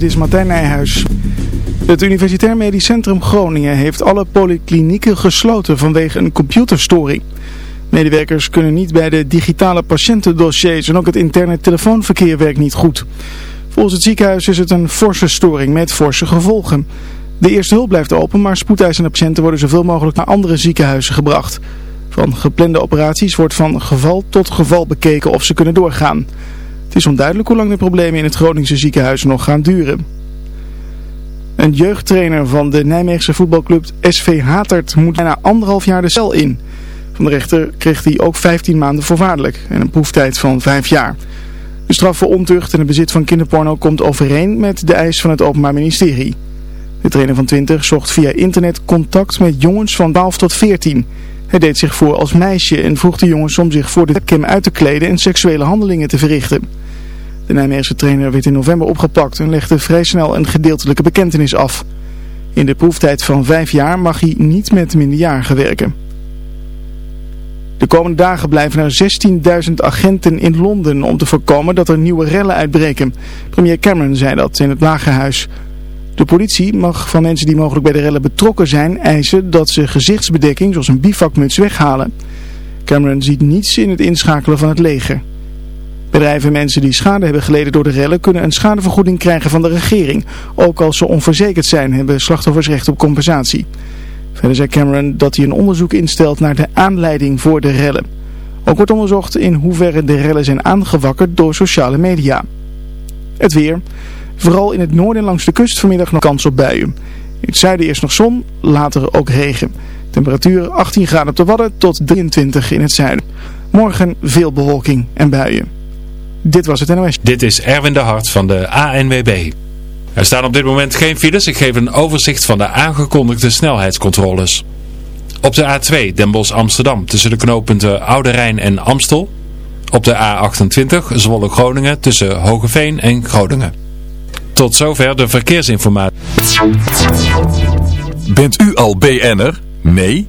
dit is Martijn Nijhuis. Het Universitair Medisch Centrum Groningen heeft alle polyklinieken gesloten vanwege een computerstoring. Medewerkers kunnen niet bij de digitale patiëntendossiers en ook het interne telefoonverkeer werkt niet goed. Volgens het ziekenhuis is het een forse storing met forse gevolgen. De eerste hulp blijft open, maar spoedeisende patiënten worden zoveel mogelijk naar andere ziekenhuizen gebracht. Van geplande operaties wordt van geval tot geval bekeken of ze kunnen doorgaan. Het is onduidelijk hoe lang de problemen in het Groningse ziekenhuis nog gaan duren. Een jeugdtrainer van de Nijmeegse voetbalclub SV Hatert moet bijna anderhalf jaar de cel in. Van de rechter kreeg hij ook 15 maanden voorwaardelijk en een proeftijd van 5 jaar. De straf voor ontucht en het bezit van kinderporno komt overeen met de eis van het Openbaar Ministerie. De trainer van 20 zocht via internet contact met jongens van 12 tot 14. Hij deed zich voor als meisje en vroeg de jongens om zich voor de webcam uit te kleden en seksuele handelingen te verrichten. De Nijmeegse trainer werd in november opgepakt en legde vrij snel een gedeeltelijke bekentenis af. In de proeftijd van vijf jaar mag hij niet met minderjarigen werken. De komende dagen blijven er 16.000 agenten in Londen om te voorkomen dat er nieuwe rellen uitbreken. Premier Cameron zei dat in het Lagerhuis. De politie mag van mensen die mogelijk bij de rellen betrokken zijn eisen dat ze gezichtsbedekking zoals een bivakmuts weghalen. Cameron ziet niets in het inschakelen van het leger. Bedrijven en mensen die schade hebben geleden door de rellen kunnen een schadevergoeding krijgen van de regering. Ook als ze onverzekerd zijn hebben slachtoffers recht op compensatie. Verder zei Cameron dat hij een onderzoek instelt naar de aanleiding voor de rellen. Ook wordt onderzocht in hoeverre de rellen zijn aangewakkerd door sociale media. Het weer. Vooral in het noorden en langs de kust vanmiddag nog kans op buien. In het zuiden eerst nog zon, later ook regen. Temperatuur 18 graden op de Wadden tot 23 in het zuiden. Morgen veel bewolking en buien. Dit was het NOS. Dit is Erwin de Hart van de ANWB. Er staan op dit moment geen files. Ik geef een overzicht van de aangekondigde snelheidscontroles. Op de A2 Den Bosch Amsterdam tussen de knooppunten Oude Rijn en Amstel. Op de A28 Zwolle Groningen tussen Hogeveen en Groningen. Tot zover de verkeersinformatie. Bent u al BN'er? Nee?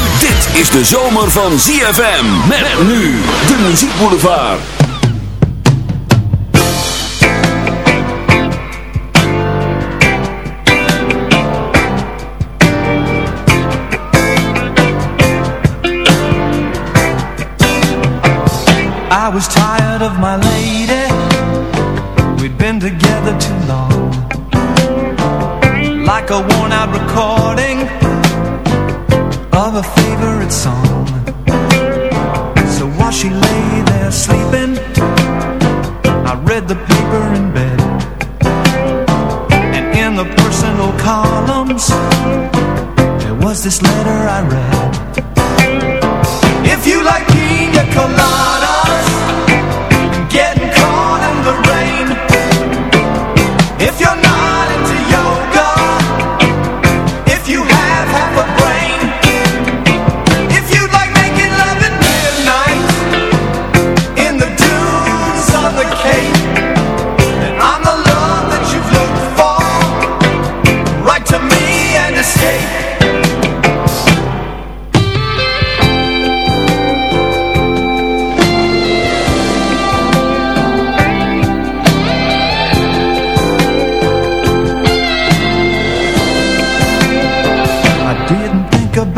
Dit is de zomer van ZFM. Met nu de muziekboulevard. I was tired of my lady We'd been together too long Like a worn out recording Of a favorite song. So while she lay there sleeping I read the paper in bed. And in the personal columns There was this letter I read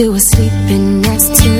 You were sleeping next to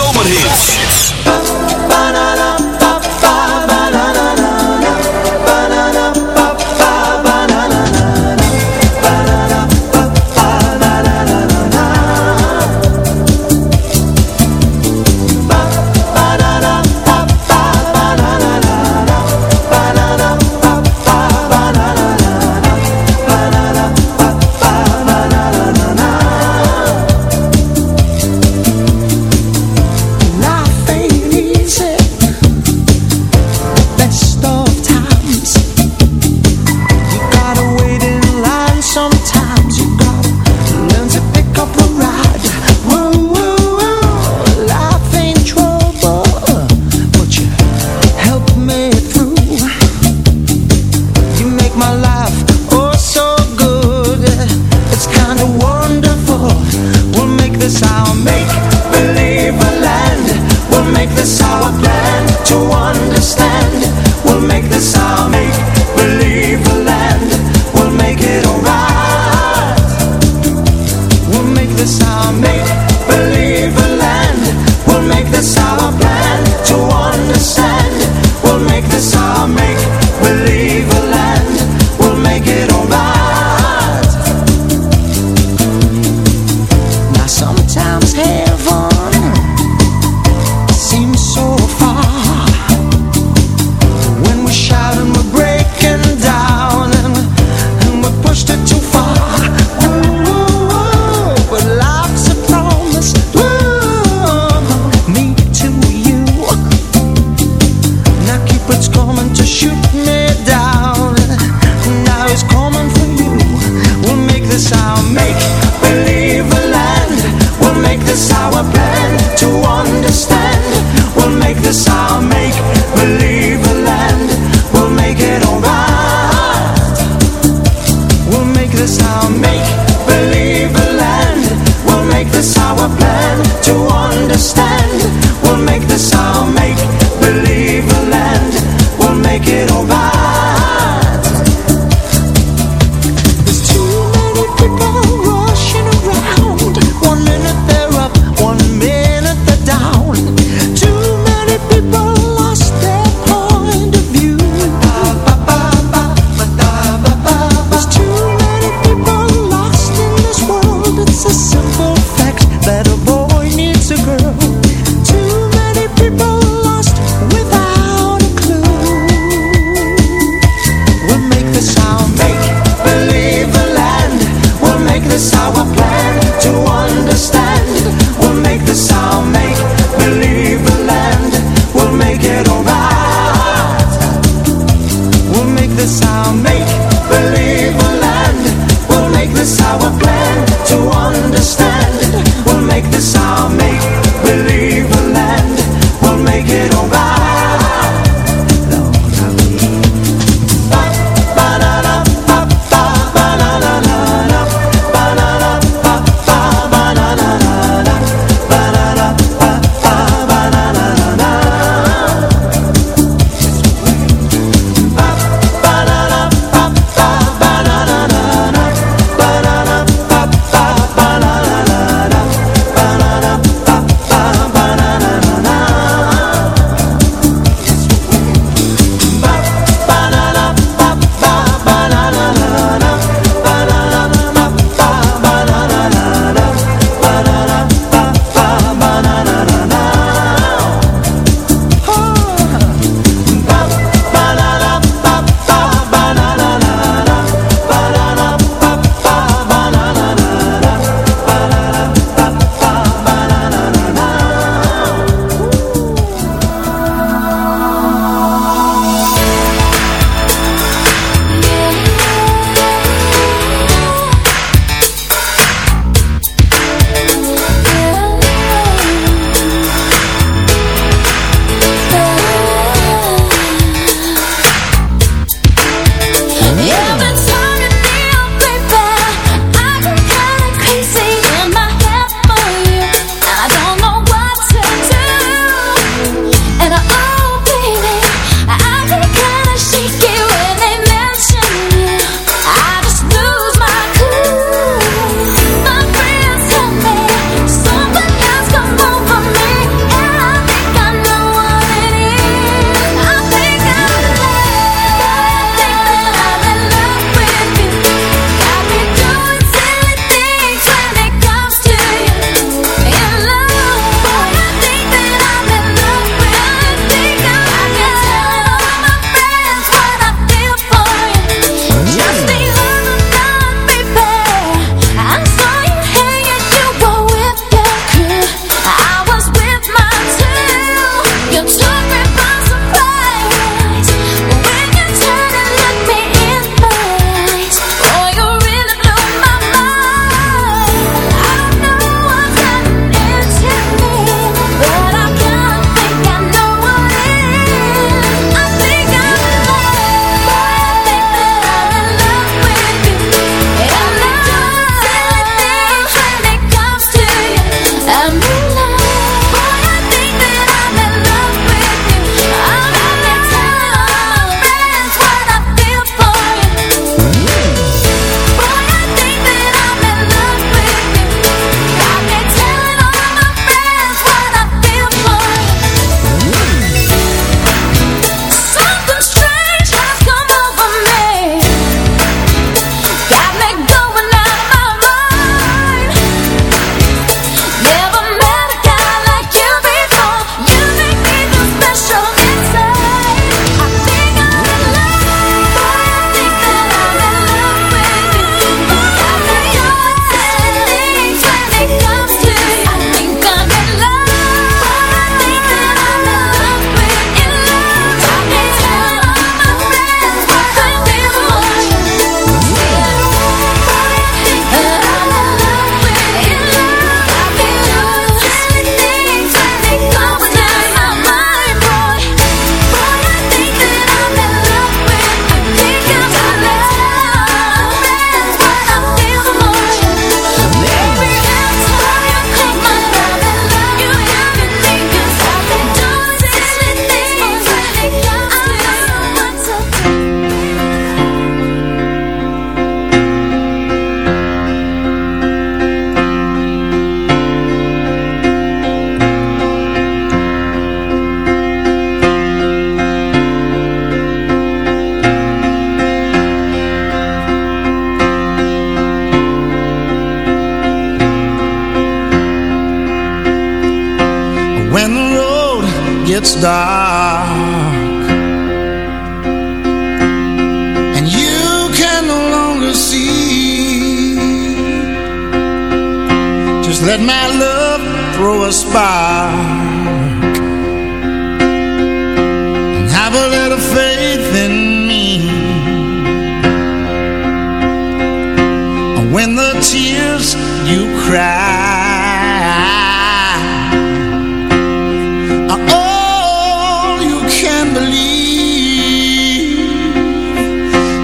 can believe.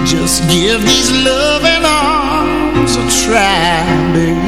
Just give these loving arms a try, baby.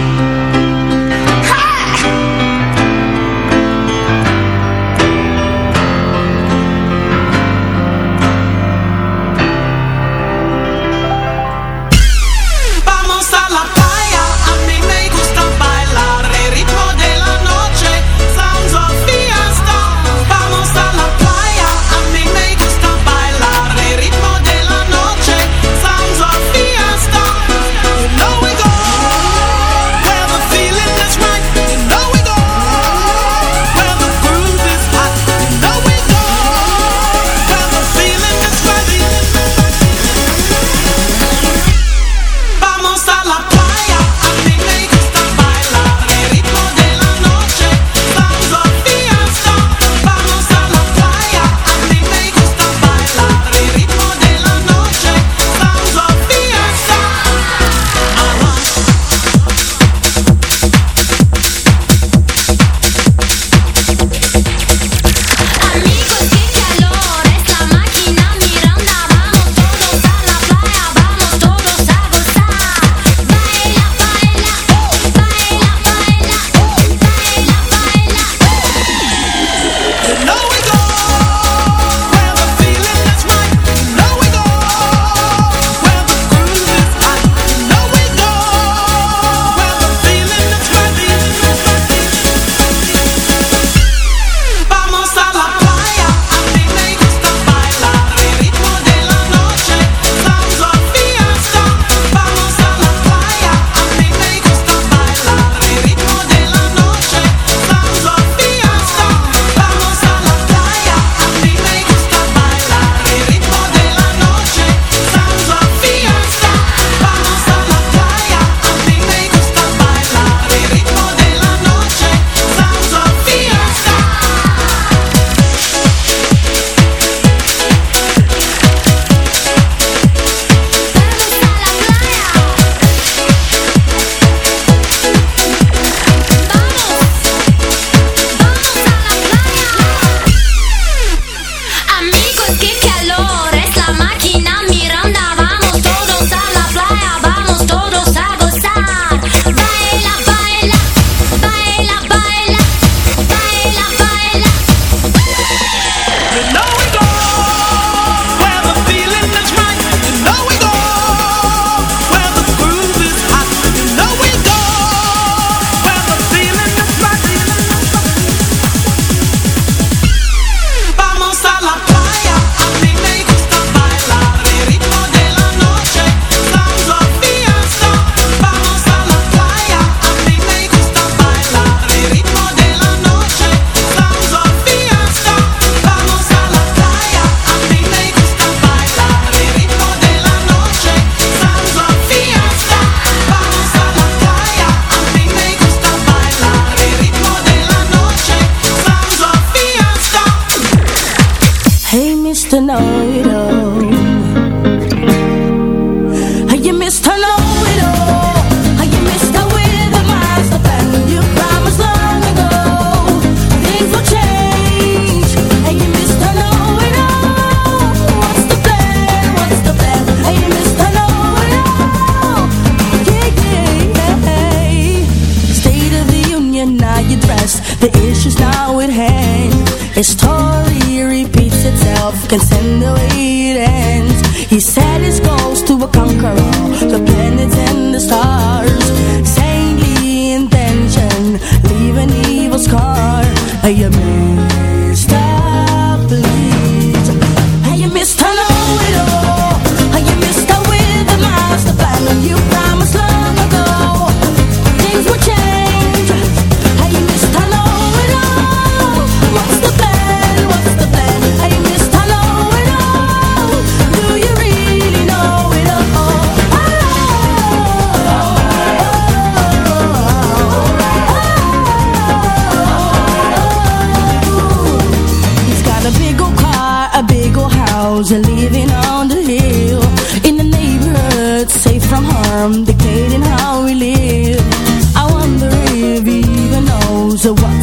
So what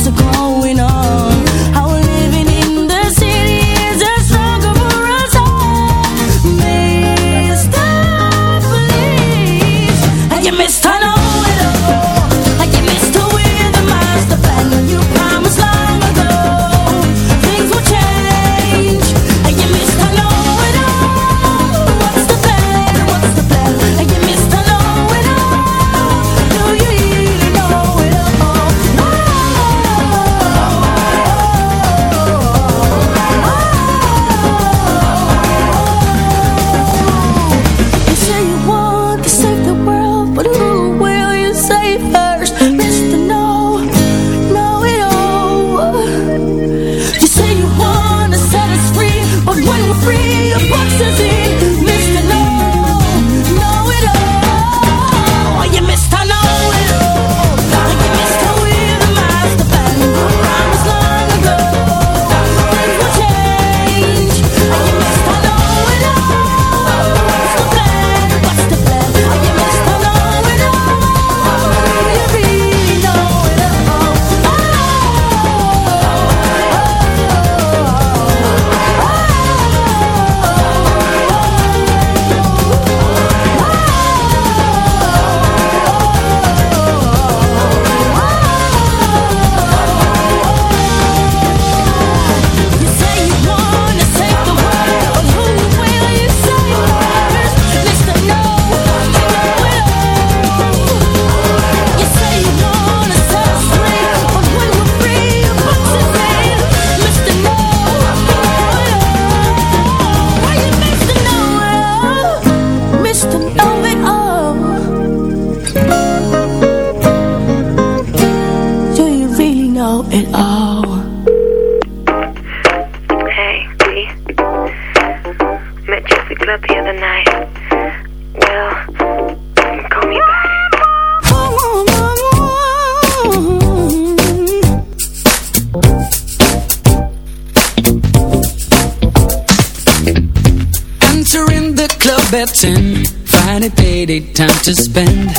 pretend Friday, payday, time to spend.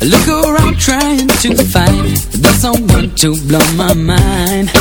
I look around trying to find The someone to blow my mind.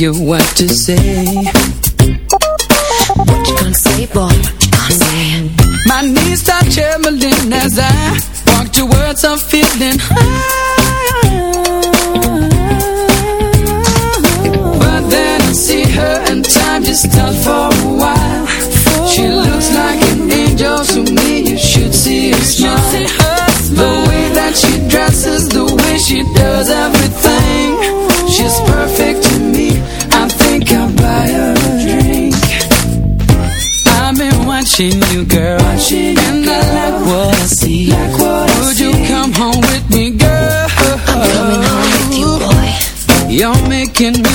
You what to say. watching you, girl. Watching you, girl. I like what I see. Like what Would I see. you come home with me, girl? I'm coming home with you, boy. You're making me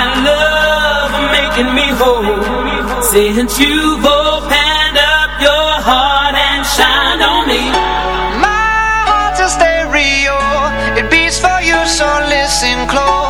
found love making me whole. Since you've opened up your heart and shined on me. My heart's a stereo, it beats for you, so listen close.